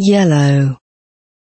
yellow.